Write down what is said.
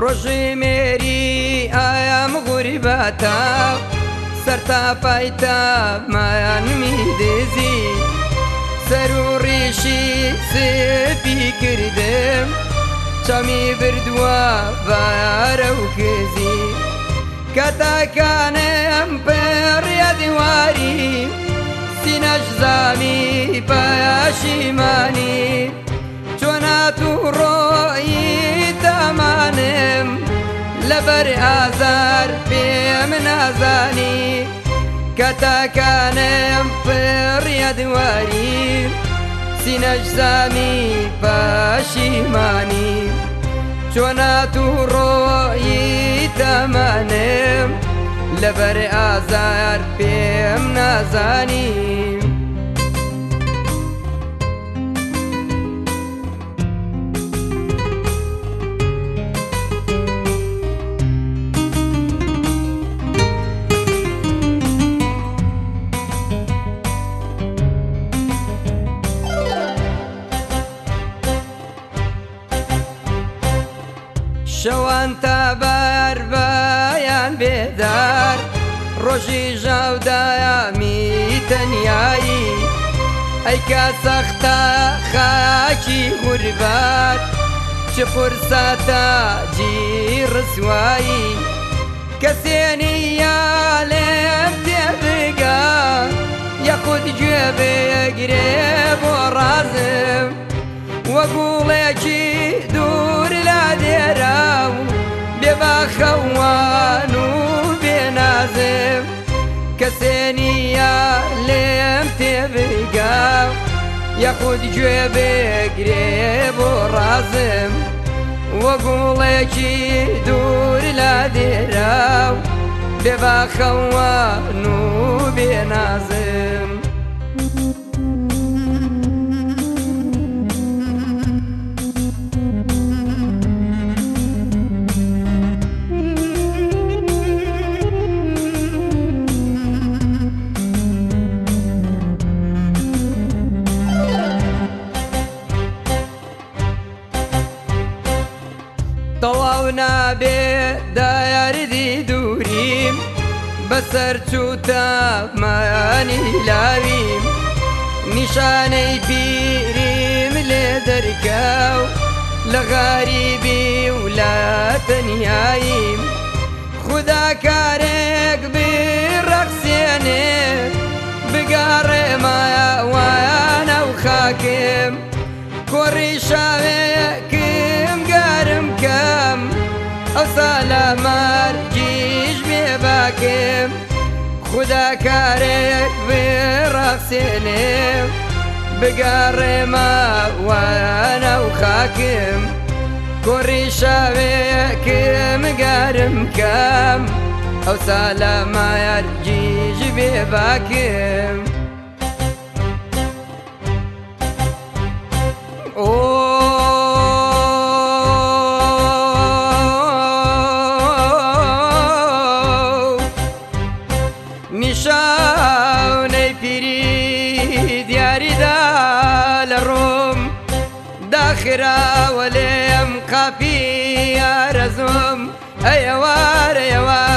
ڕۆژی مێری ئایم غوریباتە سەرتا پایتە مایانمی دێزی سەر و ڕیشی سپی کردم چامی بردووە بارە و کێزی کەتاکانم پڕە دیواری سینەش زامی پایشیمانی بەر ئازار پێ منازانی کە تاکانم پڕە دوواری سینەش زانی پەشیمانی چۆنات و ڕۆیی تەمانم لەبەر ئازار پێم نازانیم تا بار بەیان بێدار ڕۆژی ژاودایامی تەنایی ئەیکا سەختە خاکی غوربات چ فرساتە جی ڕسوایی کەسێنی یا لێم تێبگا یەخود گوێ بێگرێ بۆ ڕازم وەگوڵێکی دوور لا دێرا و بێباخەوان و بێنازم کەسێنیە لێم تێبگا یەخود گوێ بێگرێ بۆ ڕازم وەگوڵێکی دوور لا دێرا و بێباخەوان و تەواو نابێ دایاردی دووریم بەسەر چوتە مایانی لاویم نیشانەی پیریم لێ دەرکاو لە غاریبی و لە تەنیاییم خدا کارێک بڕەقسێنێ بگاڕێ مایە وایانە و خاکم گارم کەم ئەو سالامار گیش بێ باکم خدا کارێک بێڕاقسێنێ بگاڕێمە وانە و خاکم کۆڕی شاوەیەکم گارم کەم ئەو سالامار گیژ بێ باکم نیشانەی پیری دیاریدا لە ڕۆم داخراوە لێم قاپی یارەزۆم ئەیەوارە ئەوە